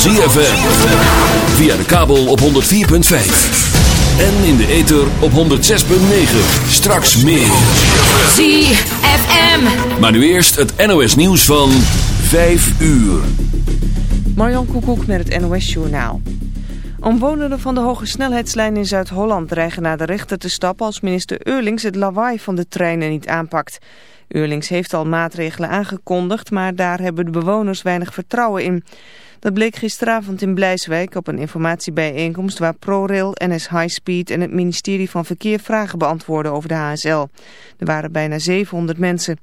ZFM. Via de kabel op 104.5. En in de ether op 106.9. Straks meer. ZFM. Maar nu eerst het NOS nieuws van 5 uur. Marjan Koekoek met het NOS Journaal. Omwonenden van de hoge snelheidslijn in Zuid-Holland dreigen naar de rechter te stappen als minister Eurlings het lawaai van de treinen niet aanpakt. Eurlings heeft al maatregelen aangekondigd, maar daar hebben de bewoners weinig vertrouwen in. Dat bleek gisteravond in Blijswijk op een informatiebijeenkomst waar ProRail, NS High Speed en het ministerie van Verkeer vragen beantwoorden over de HSL. Er waren bijna 700 mensen.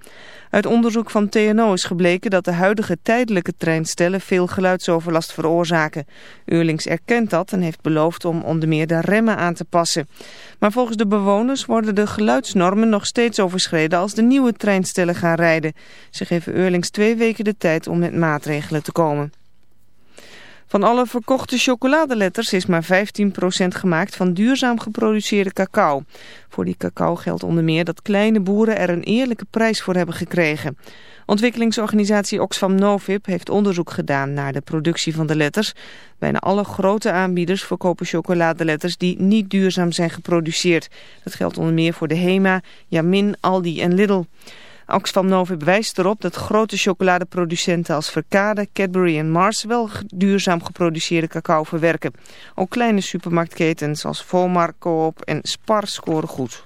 Uit onderzoek van TNO is gebleken dat de huidige tijdelijke treinstellen veel geluidsoverlast veroorzaken. Eurlings erkent dat en heeft beloofd om onder meer de remmen aan te passen. Maar volgens de bewoners worden de geluidsnormen nog steeds overschreden als de nieuwe treinstellen gaan rijden. Ze geven Eurlings twee weken de tijd om met maatregelen te komen. Van alle verkochte chocoladeletters is maar 15% gemaakt van duurzaam geproduceerde cacao. Voor die cacao geldt onder meer dat kleine boeren er een eerlijke prijs voor hebben gekregen. Ontwikkelingsorganisatie Oxfam Novib heeft onderzoek gedaan naar de productie van de letters. Bijna alle grote aanbieders verkopen chocoladeletters die niet duurzaam zijn geproduceerd. Dat geldt onder meer voor de Hema, Jamin, Aldi en Lidl. Oxfam Novib wijst erop dat grote chocoladeproducenten als Verkade, Cadbury en Mars wel duurzaam geproduceerde cacao verwerken. Ook kleine supermarktketens als Vomar, Coop en Spar scoren goed.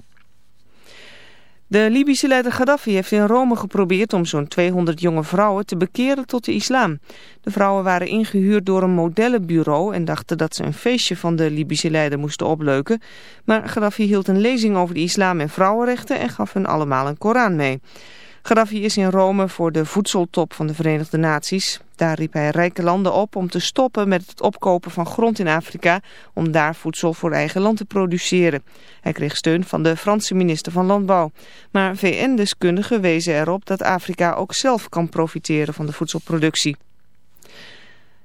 De Libische leider Gaddafi heeft in Rome geprobeerd om zo'n 200 jonge vrouwen te bekeren tot de islam. De vrouwen waren ingehuurd door een modellenbureau en dachten dat ze een feestje van de Libische leider moesten opleuken. Maar Gaddafi hield een lezing over de islam en vrouwenrechten en gaf hen allemaal een Koran mee. Gaddafi is in Rome voor de voedseltop van de Verenigde Naties. Daar riep hij rijke landen op om te stoppen met het opkopen van grond in Afrika... om daar voedsel voor eigen land te produceren. Hij kreeg steun van de Franse minister van Landbouw. Maar VN-deskundigen wezen erop dat Afrika ook zelf kan profiteren van de voedselproductie.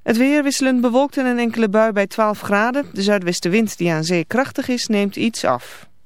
Het weer wisselend bewolkt en een enkele bui bij 12 graden. De zuidwestenwind die aan zee krachtig is neemt iets af.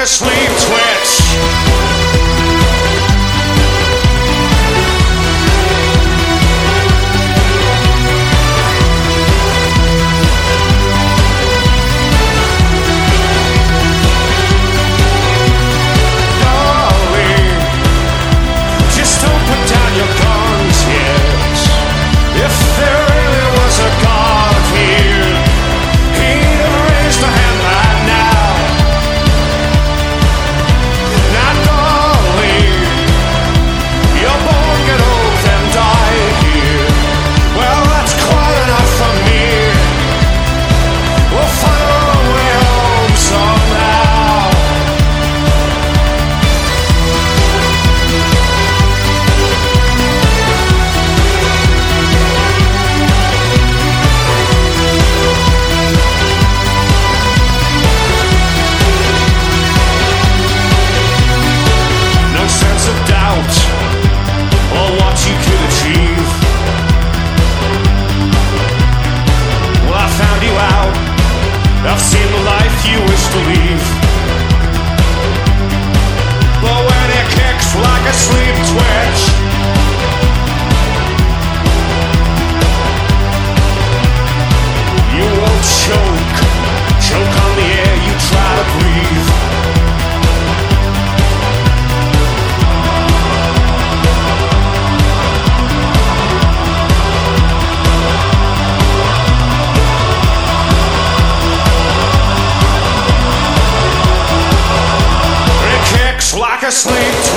Like a Sleep.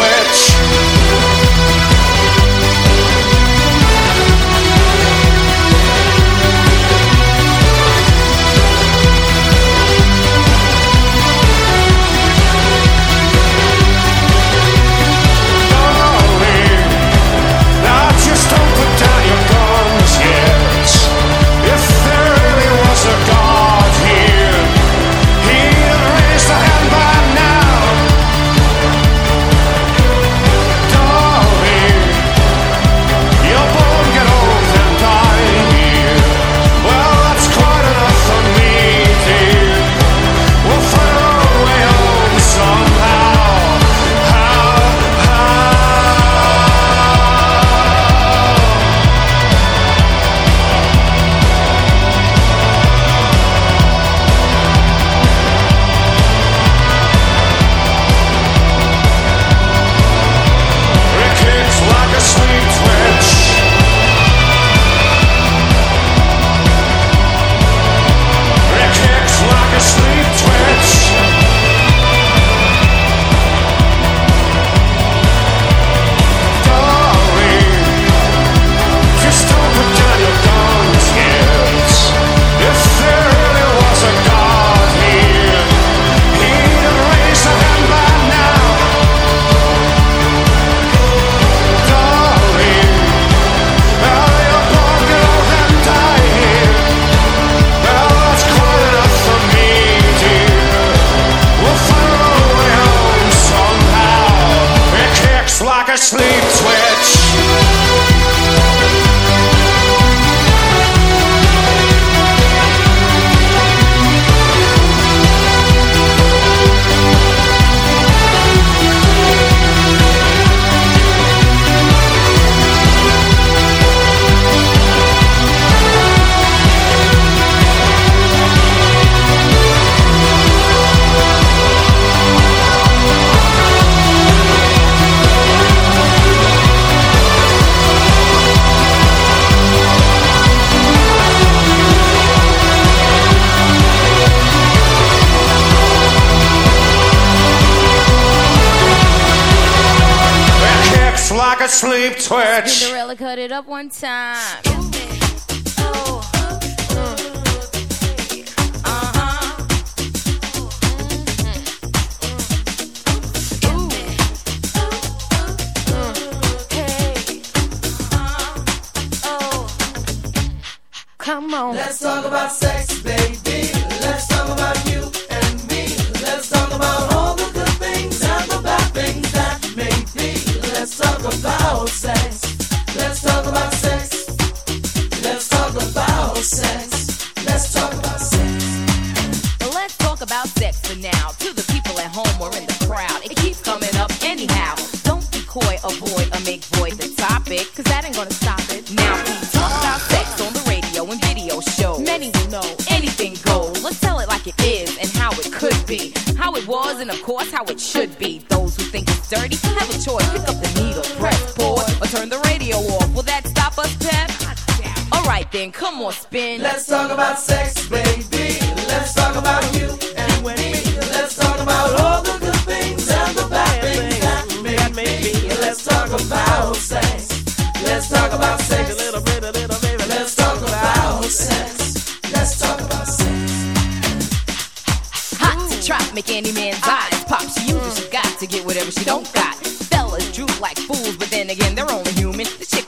sleeps sleep twitch. Will that stop us, Pep? Alright then, come on, spin. Let's talk about sex, baby. Let's talk about you and me. Let's talk about all the good things and the bad things that may be. Let's talk about sex. Let's talk about sex. A little bit, a little bit. Let's talk about sex. Let's talk about sex. Hot to trap, make any man's eyes pop. She uses, she got to get whatever she don't got. Fellas droop like fools, but then again, they're only human. The chick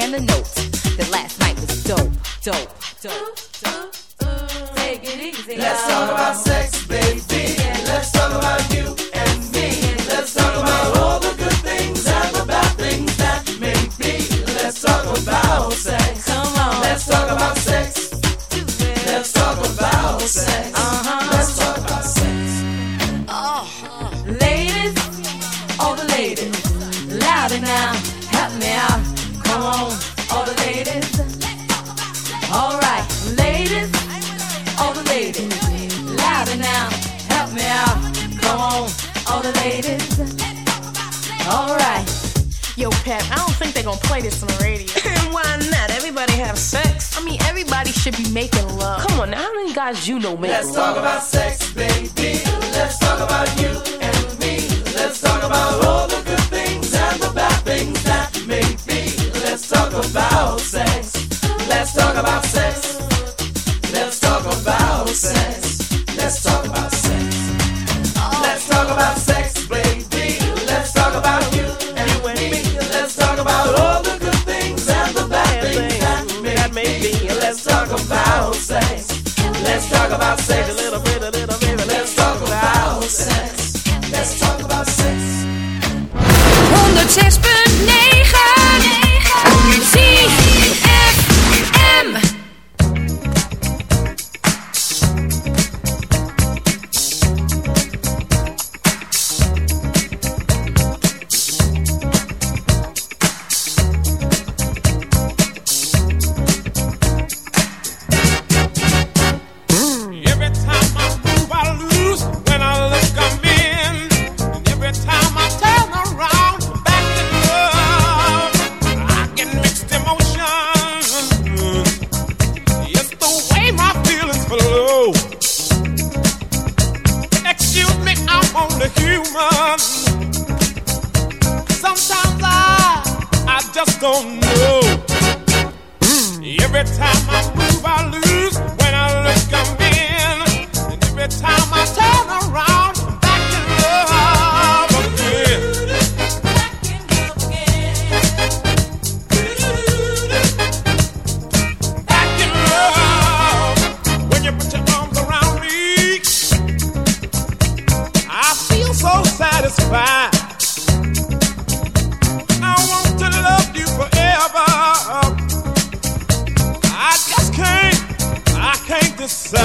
and a note. That last night was dope, dope, dope, dope. Take it easy. Let's talk about sex, should be making love. Come on, now, how many guys you know make Let's love? talk about sex, baby. Let's talk about you and me. Let's talk about all the good things and the bad things that may be. Let's talk about sex. Let's talk about sex. I say this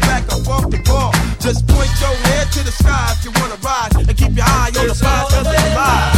back up off the ball. Just point your head to the sky if you wanna ride and keep your eye on the prize cause it's live.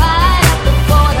por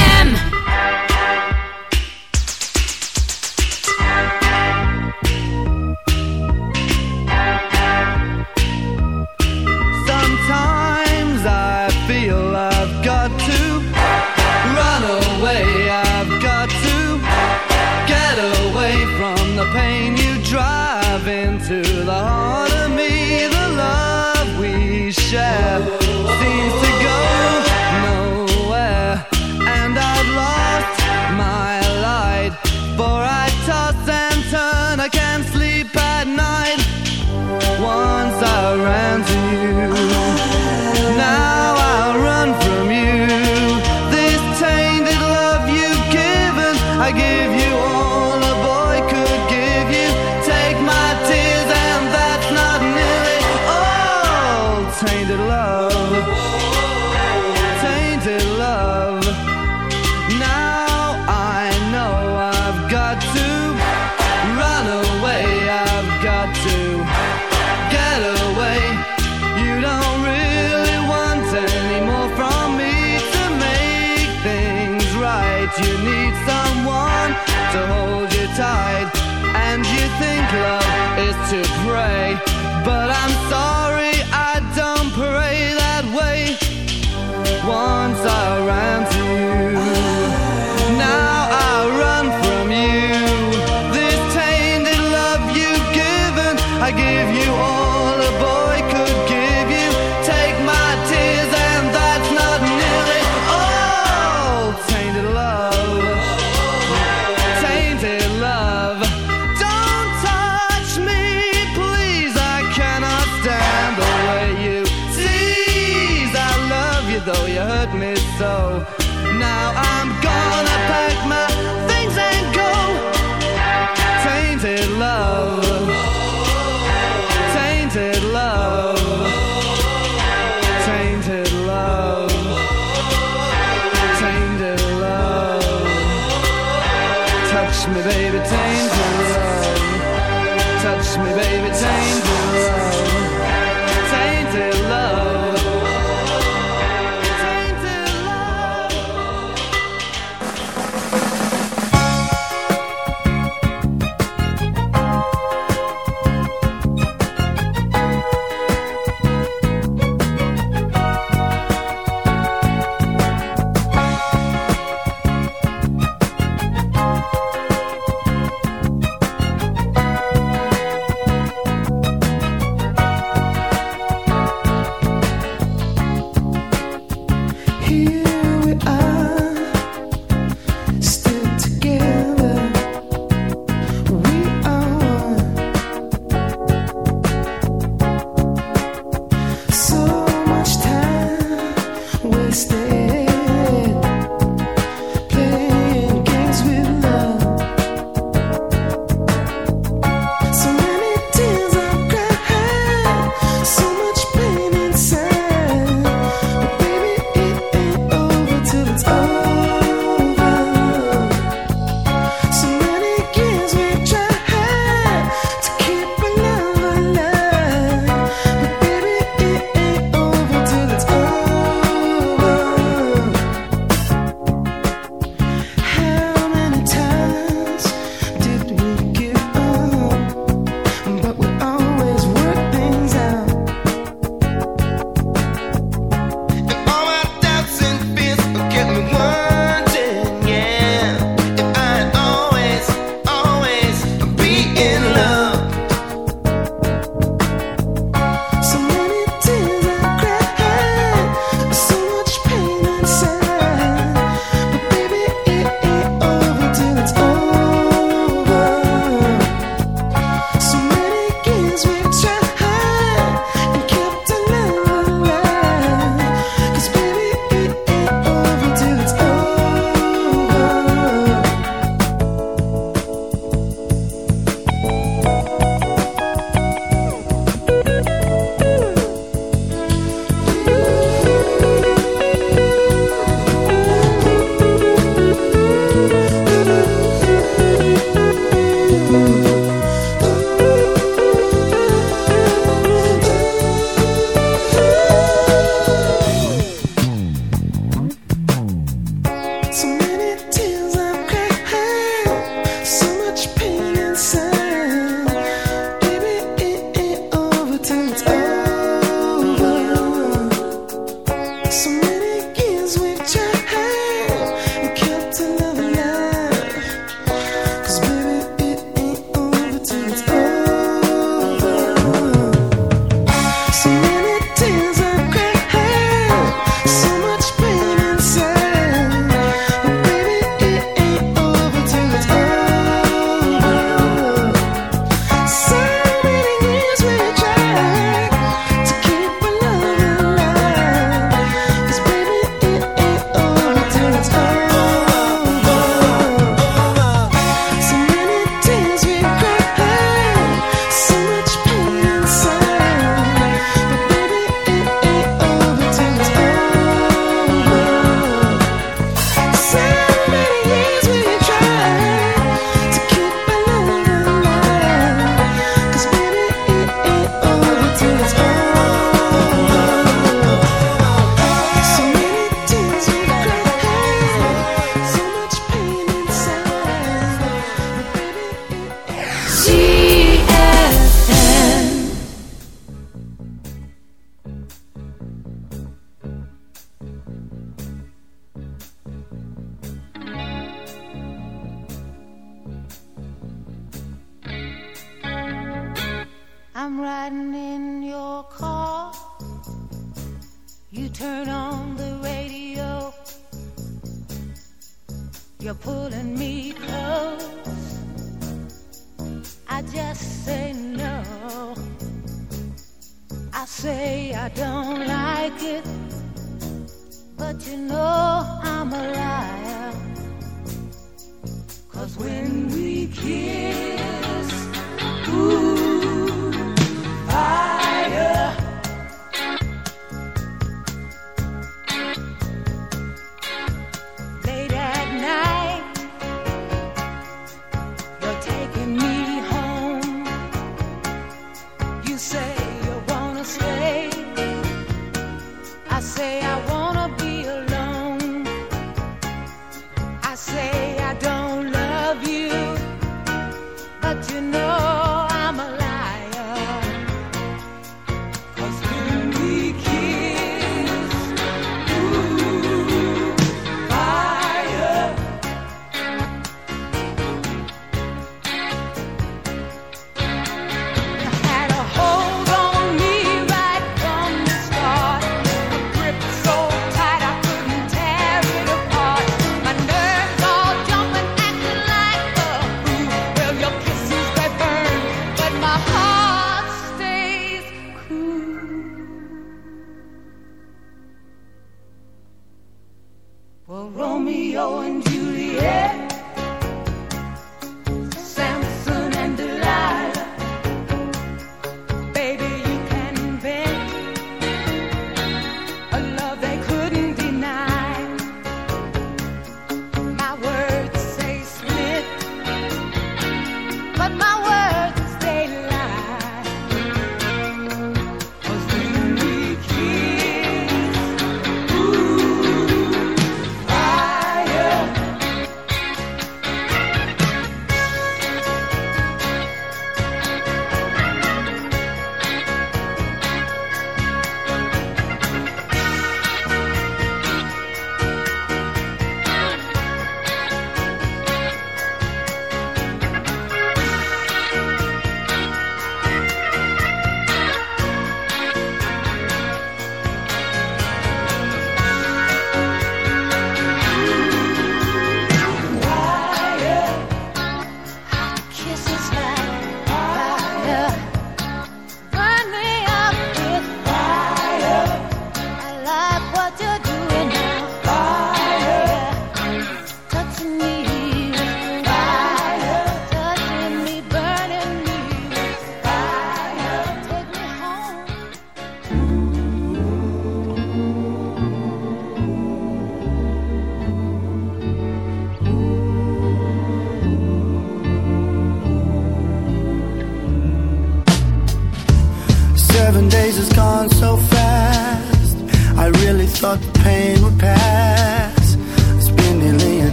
around to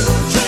children.